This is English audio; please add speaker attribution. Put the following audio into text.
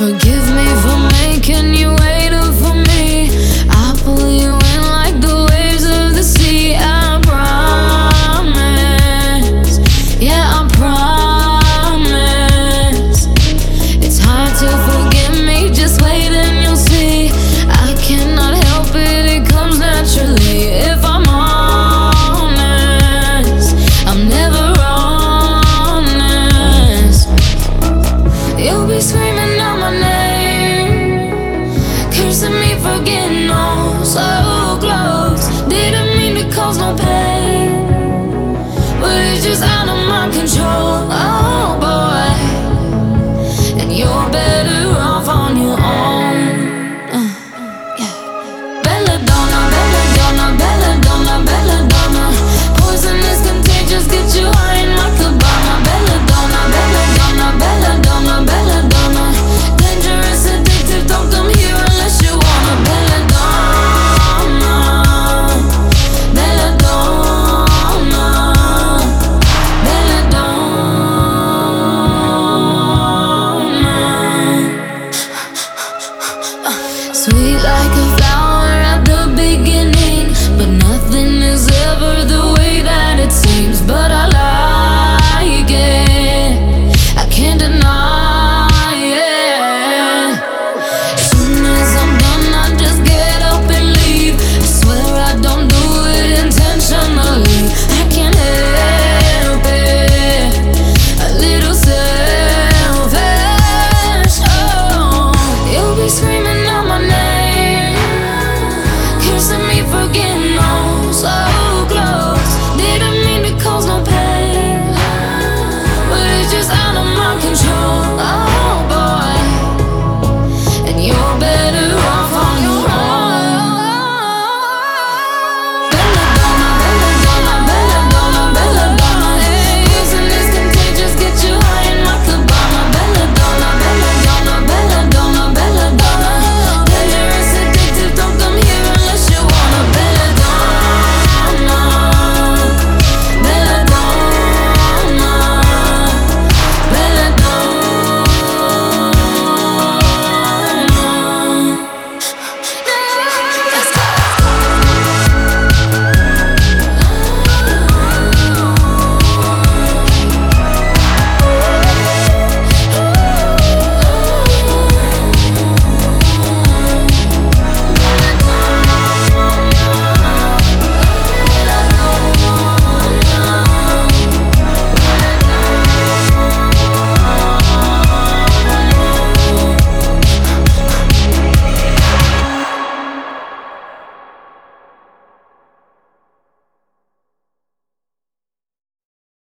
Speaker 1: Forgive me for making you wait for me.